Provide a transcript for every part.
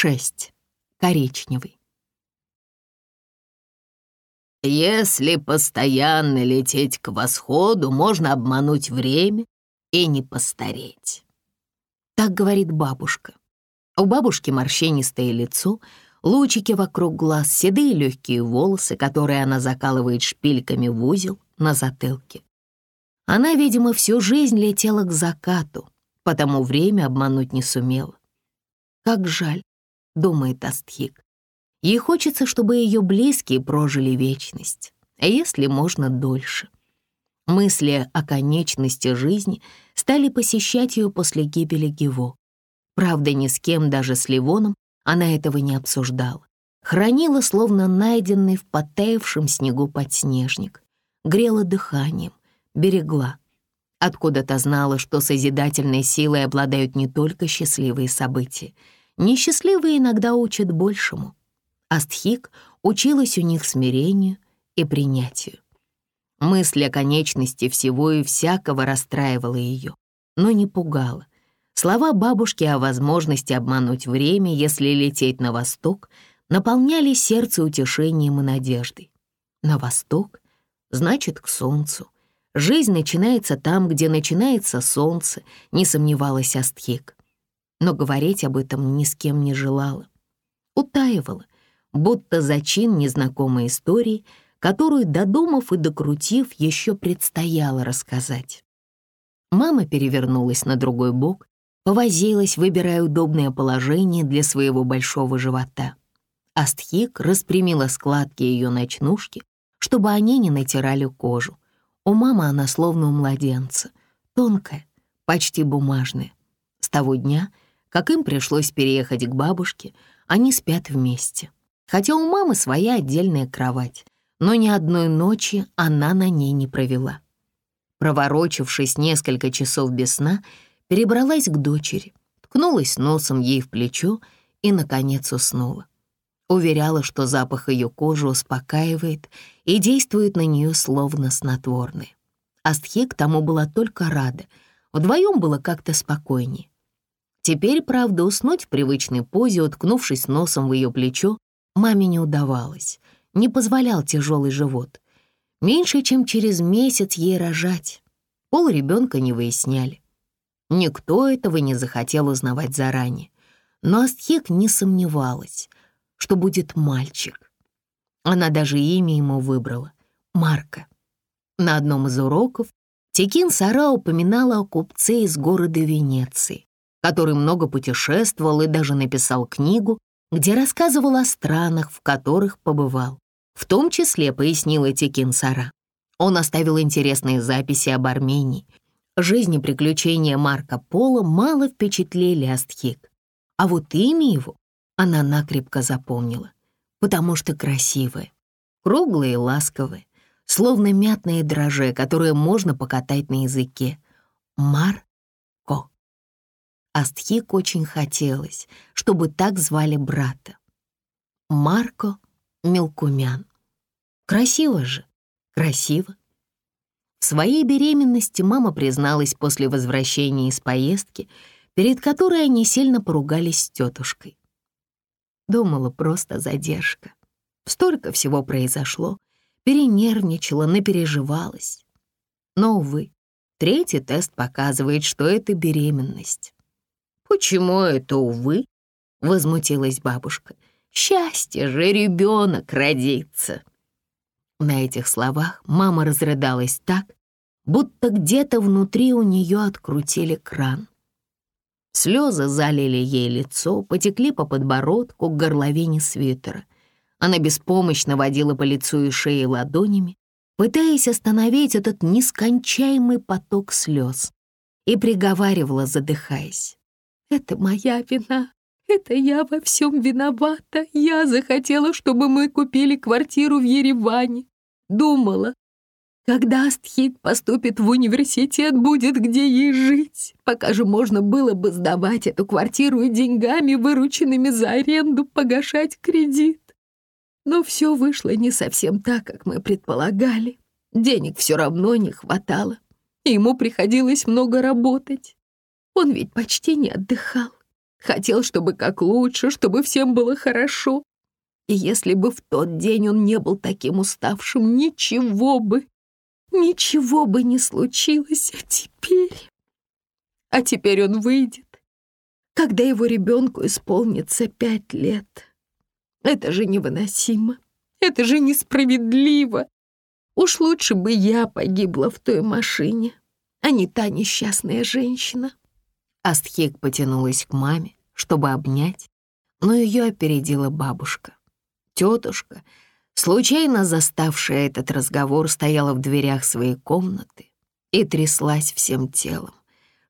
6. Коричневый. Если постоянно лететь к восходу, можно обмануть время и не постареть. Так говорит бабушка. У бабушки морщинистое лицо, лучики вокруг глаз, седые легкие волосы, которые она закалывает шпильками в узел на затылке. Она, видимо, всю жизнь летела к закату, потому время обмануть не сумела. Как жаль, думает Астхик. Ей хочется, чтобы ее близкие прожили вечность, а если можно дольше. Мысли о конечности жизни стали посещать ее после гибели Гево. Правда, ни с кем, даже с Ливоном, она этого не обсуждала. Хранила, словно найденный в потаявшем снегу подснежник. Грела дыханием, берегла. Откуда-то знала, что созидательной силой обладают не только счастливые события — Несчастливые иногда учат большему. Астхик училась у них смирению и принятию. Мысль о конечности всего и всякого расстраивала ее, но не пугала. Слова бабушки о возможности обмануть время, если лететь на восток, наполняли сердце утешением и надеждой. На восток значит к солнцу. Жизнь начинается там, где начинается солнце, не сомневалась Астхик но говорить об этом ни с кем не желала. Утаивала, будто зачин незнакомой истории, которую, додумав и докрутив, еще предстояло рассказать. Мама перевернулась на другой бок, повозилась, выбирая удобное положение для своего большого живота. Астхик распрямила складки ее ночнушки, чтобы они не натирали кожу. У мамы она словно у младенца, тонкая, почти бумажная. С того дня — как им пришлось переехать к бабушке, они спят вместе. Хотя у мамы своя отдельная кровать, но ни одной ночи она на ней не провела. Проворочившись несколько часов без сна, перебралась к дочери, ткнулась носом ей в плечо и, наконец, уснула. Уверяла, что запах ее кожи успокаивает и действует на нее словно снотворное. Астхе к тому была только рада. Вдвоем было как-то спокойнее. Теперь, правда, уснуть в привычной позе, уткнувшись носом в ее плечо, маме не удавалось. Не позволял тяжелый живот. Меньше, чем через месяц ей рожать. Пол ребенка не выясняли. Никто этого не захотел узнавать заранее. Но Астхик не сомневалась, что будет мальчик. Она даже имя ему выбрала — Марка. На одном из уроков Текин Сара упоминала о купце из города Венеции, который много путешествовал и даже написал книгу, где рассказывал о странах, в которых побывал. В том числе, пояснила Текин Сара, он оставил интересные записи об Армении. Жизни приключения Марка Пола мало впечатлили Астхик, а вот имя его она накрепко запомнила, потому что красивое, круглое и ласковое, словно мятное дроже, которое можно покатать на языке. Мар Астхик очень хотелось, чтобы так звали брата. Марко Мелкумян. Красиво же, красиво. В своей беременности мама призналась после возвращения из поездки, перед которой они сильно поругались с тетушкой. Думала, просто задержка. Столько всего произошло, перенервничала, напереживалась. Но, увы, третий тест показывает, что это беременность. «Почему это, увы?» — возмутилась бабушка. «Счастье же ребенок родится!» На этих словах мама разрыдалась так, будто где-то внутри у нее открутили кран. Слезы залили ей лицо, потекли по подбородку к горловине свитера. Она беспомощно водила по лицу и шее ладонями, пытаясь остановить этот нескончаемый поток слез, и приговаривала, задыхаясь. Это моя вина. Это я во всем виновата. Я захотела, чтобы мы купили квартиру в Ереване. Думала, когда Астхит поступит в университет, будет где ей жить. Пока же можно было бы сдавать эту квартиру и деньгами, вырученными за аренду, погашать кредит. Но все вышло не совсем так, как мы предполагали. Денег все равно не хватало. И ему приходилось много работать. Он ведь почти не отдыхал. Хотел, чтобы как лучше, чтобы всем было хорошо. И если бы в тот день он не был таким уставшим, ничего бы, ничего бы не случилось. А теперь... А теперь он выйдет, когда его ребенку исполнится пять лет. Это же невыносимо. Это же несправедливо. Уж лучше бы я погибла в той машине, а не та несчастная женщина. Астхик потянулась к маме, чтобы обнять, но ее опередила бабушка. Тетушка, случайно заставшая этот разговор, стояла в дверях своей комнаты и тряслась всем телом.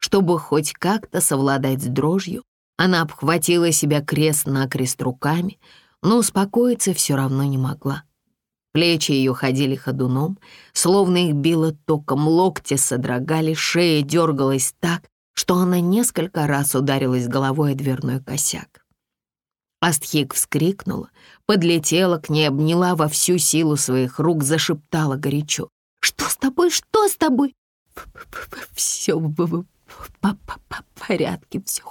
Чтобы хоть как-то совладать с дрожью, она обхватила себя крест-накрест руками, но успокоиться все равно не могла. Плечи ее ходили ходуном, словно их било током, локти содрогали, шея дергалась так, что она несколько раз ударилась головой о дверной косяк. Астхик вскрикнула, подлетела к ней, обняла во всю силу своих рук, зашептала горячо. «Что с тобой? Что с тобой?» «Все в порядке, все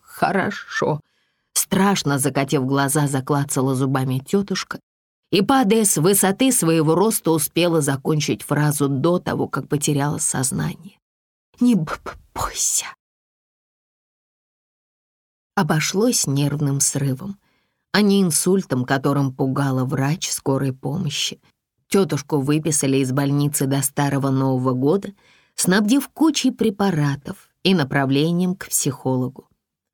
хорошо». Страшно закатив глаза, заклацала зубами тетушка и, падая с высоты своего роста, успела закончить фразу до того, как потеряла сознание. «Не бойся». Обошлось нервным срывом, а не инсультом, которым пугала врач скорой помощи. Тетушку выписали из больницы до Старого Нового года, снабдив кучей препаратов и направлением к психологу.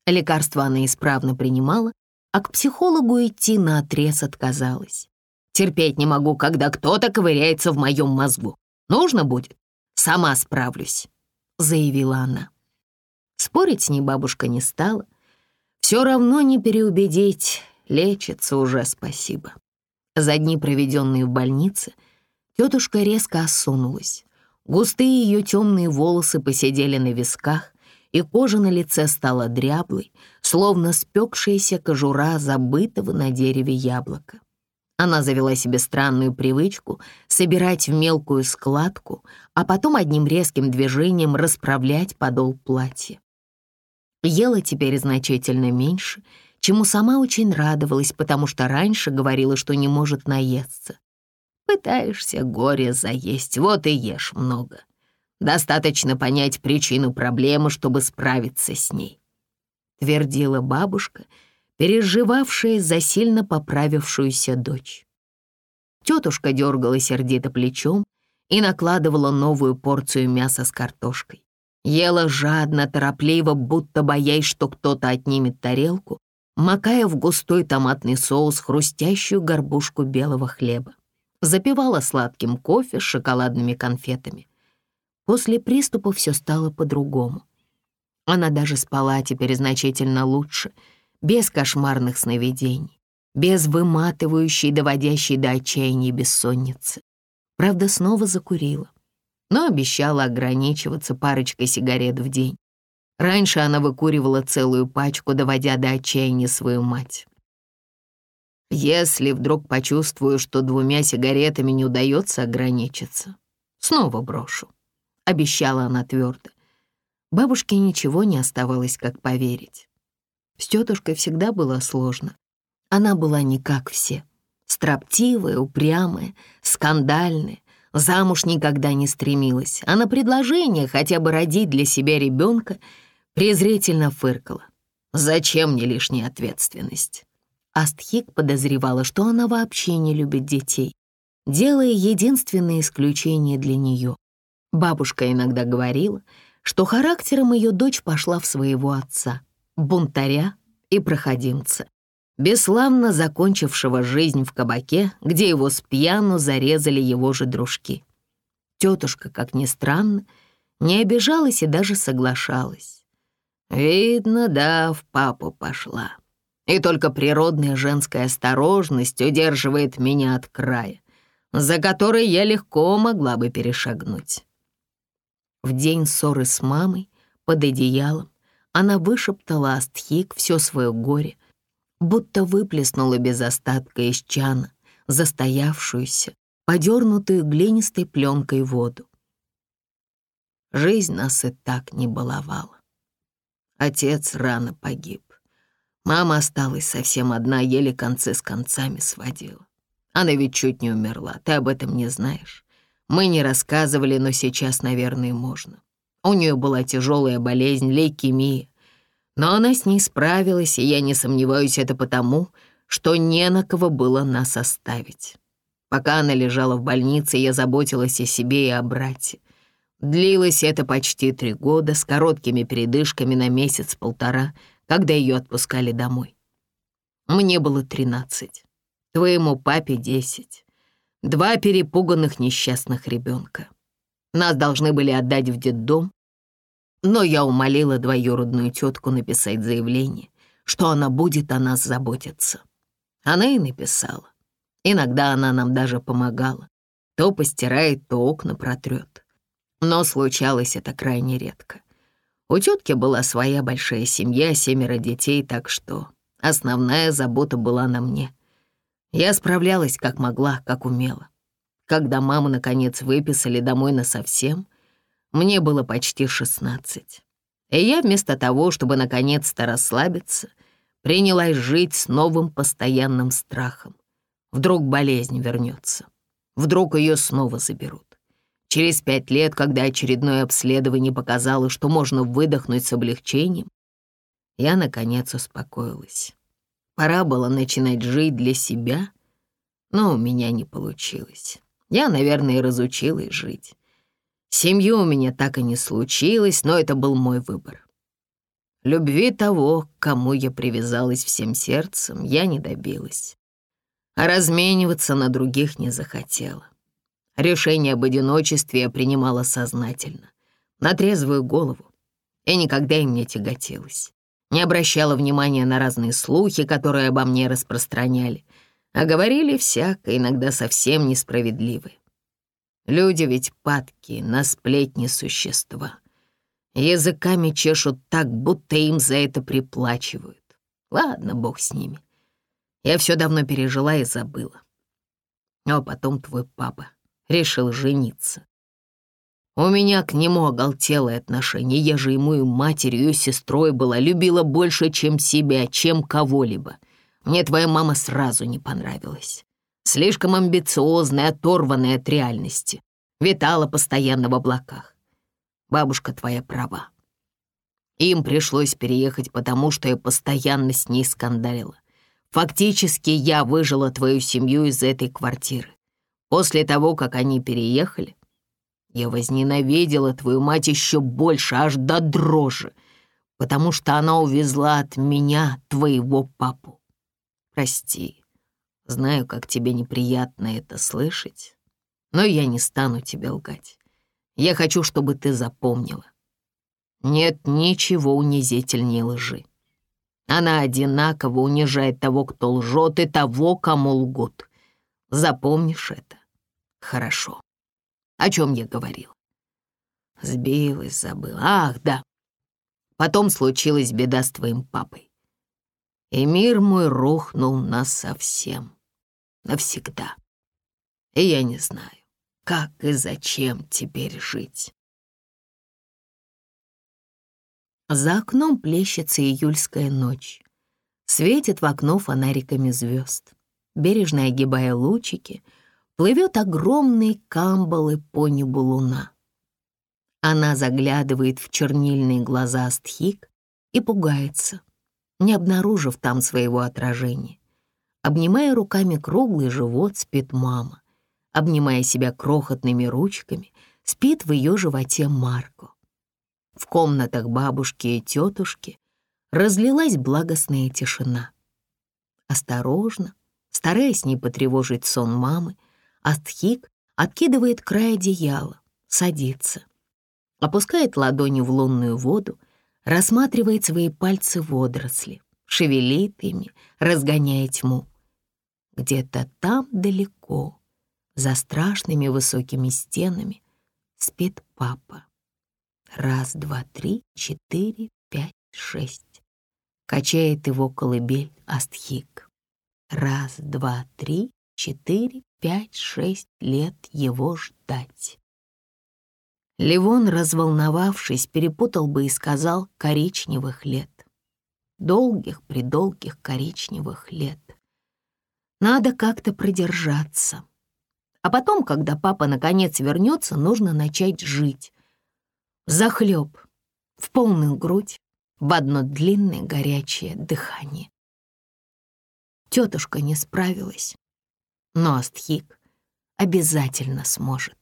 Лекарства она исправно принимала, а к психологу идти наотрез отказалась. Терпеть не могу, когда кто-то ковыряется в моем мозгу. Нужно будет, сама справлюсь», — заявила она. Спорить с ней бабушка не стала. Все равно не переубедить, лечится уже, спасибо. За дни, проведенные в больнице, тетушка резко осунулась. Густые ее темные волосы посидели на висках, и кожа на лице стала дряблой, словно спекшаяся кожура забытого на дереве яблока. Она завела себе странную привычку собирать в мелкую складку, а потом одним резким движением расправлять подол платья. Ела теперь значительно меньше, чему сама очень радовалась, потому что раньше говорила, что не может наесться. Пытаешься горе заесть, вот и ешь много. Достаточно понять причину проблемы, чтобы справиться с ней. Твердила бабушка — переживавшая за сильно поправившуюся дочь. Тетушка дергала сердито плечом и накладывала новую порцию мяса с картошкой. Ела жадно, торопливо, будто боясь, что кто-то отнимет тарелку, макая в густой томатный соус хрустящую горбушку белого хлеба. Запивала сладким кофе с шоколадными конфетами. После приступа все стало по-другому. Она даже спала теперь значительно лучше — без кошмарных сновидений, без выматывающей, доводящей до отчаяния бессонницы. Правда, снова закурила, но обещала ограничиваться парочкой сигарет в день. Раньше она выкуривала целую пачку, доводя до отчаяния свою мать. Если вдруг почувствую, что двумя сигаретами не удается ограничиться, снова брошу, — обещала она твердо. Бабушке ничего не оставалось, как поверить. С тетушкой всегда было сложно. Она была не как все. Строптивая, упрямая, скандальная, замуж никогда не стремилась, а на предложение хотя бы родить для себя ребенка презрительно фыркала. «Зачем мне лишняя ответственность?» Астхик подозревала, что она вообще не любит детей, делая единственное исключение для нее. Бабушка иногда говорила, что характером ее дочь пошла в своего отца — бунтаря и проходимца, бесславно закончившего жизнь в кабаке, где его с пьяну зарезали его же дружки. Тетушка, как ни странно, не обижалась и даже соглашалась. Видно, да, в папу пошла. И только природная женская осторожность удерживает меня от края, за который я легко могла бы перешагнуть. В день ссоры с мамой под одеялом она вышептала Астхик все свое горе, будто выплеснула без остатка из чана застоявшуюся, подернутую глинистой пленкой воду. Жизнь нас и так не баловала. Отец рано погиб. Мама осталась совсем одна, еле концы с концами сводила. Она ведь чуть не умерла, ты об этом не знаешь. Мы не рассказывали, но сейчас, наверное, можно. У нее была тяжелая болезнь, лейкемия. Но она с ней справилась, и я не сомневаюсь, это потому, что не на кого было нас оставить. Пока она лежала в больнице, я заботилась о себе и о брате. Длилось это почти три года с короткими передышками на месяц-полтора, когда ее отпускали домой. Мне было тринадцать, твоему папе десять. Два перепуганных несчастных ребенка. Нас должны были отдать в детдом, но я умолила двоюродную тетку написать заявление, что она будет о нас заботиться. Она и написала. Иногда она нам даже помогала. То постирает, то окна протрет. Но случалось это крайне редко. У тетки была своя большая семья, семеро детей, так что основная забота была на мне. Я справлялась как могла, как умела. Когда маму, наконец, выписали домой насовсем, мне было почти шестнадцать. И я вместо того, чтобы наконец-то расслабиться, принялась жить с новым постоянным страхом. Вдруг болезнь вернется. Вдруг ее снова заберут. Через пять лет, когда очередное обследование показало, что можно выдохнуть с облегчением, я, наконец, успокоилась. Пора было начинать жить для себя, но у меня не получилось. Я, наверное, разучилась жить. Семью у меня так и не случилось, но это был мой выбор. Любви того, к кому я привязалась всем сердцем, я не добилась. А размениваться на других не захотела. Решение об одиночестве я принимала сознательно, на трезвую голову, и никогда им не тяготилась. Не обращала внимания на разные слухи, которые обо мне распространяли, а говорили всяко, иногда совсем несправедливые. Люди ведь падки на сплетни существа. Языками чешут так, будто им за это приплачивают. Ладно, бог с ними. Я все давно пережила и забыла. А потом твой папа решил жениться. У меня к нему оголтелое отношение. Я же ему и матерью, и сестрой была, любила больше, чем себя, чем кого-либо. Мне твоя мама сразу не понравилась. Слишком амбициозная, оторванная от реальности. Витала постоянно в облаках. Бабушка твоя права. Им пришлось переехать, потому что я постоянно с ней скандалила. Фактически я выжила твою семью из этой квартиры. После того, как они переехали, я возненавидела твою мать еще больше, аж до дрожи, потому что она увезла от меня твоего папу. Прости, знаю, как тебе неприятно это слышать, но я не стану тебе лгать. Я хочу, чтобы ты запомнила. Нет ничего унизительнее лжи. Она одинаково унижает того, кто лжет, и того, кому лгут. Запомнишь это? Хорошо. О чем я говорил? Сбилась, забыла. Ах, да. Потом случилась беда с твоим папой. И мир мой рухнул нас совсем. Навсегда. И я не знаю, как и зачем теперь жить? За окном плещется июльская ночь. Светит в окно фонариками звезд. Бережно огибая лучики, плывет огромный камбалы по небу луна. Она заглядывает в чернильные глаза Астхик и пугается, не обнаружив там своего отражения. Обнимая руками круглый живот, спит мама обнимая себя крохотными ручками, спит в ее животе Марко. В комнатах бабушки и тетушки разлилась благостная тишина. Осторожно, стараясь не потревожить сон мамы, Астхик откидывает край одеяла, садится, опускает ладони в лунную воду, рассматривает свои пальцы водоросли, шевелит ими, разгоняя тьму. Где-то там далеко за страшными высокими стенами спит папа. Раз, два, три, четыре, пять, шесть. Качает его колыбель Астхик. Раз, два, три, четыре, пять, шесть лет его ждать. Ливон, разволновавшись, перепутал бы и сказал коричневых лет. долгих-предолгих коричневых лет. Надо как-то продержаться. А потом, когда папа наконец вернется, нужно начать жить. Захлеб, в полную грудь, в одно длинное горячее дыхание. Тетушка не справилась, но Астхик обязательно сможет.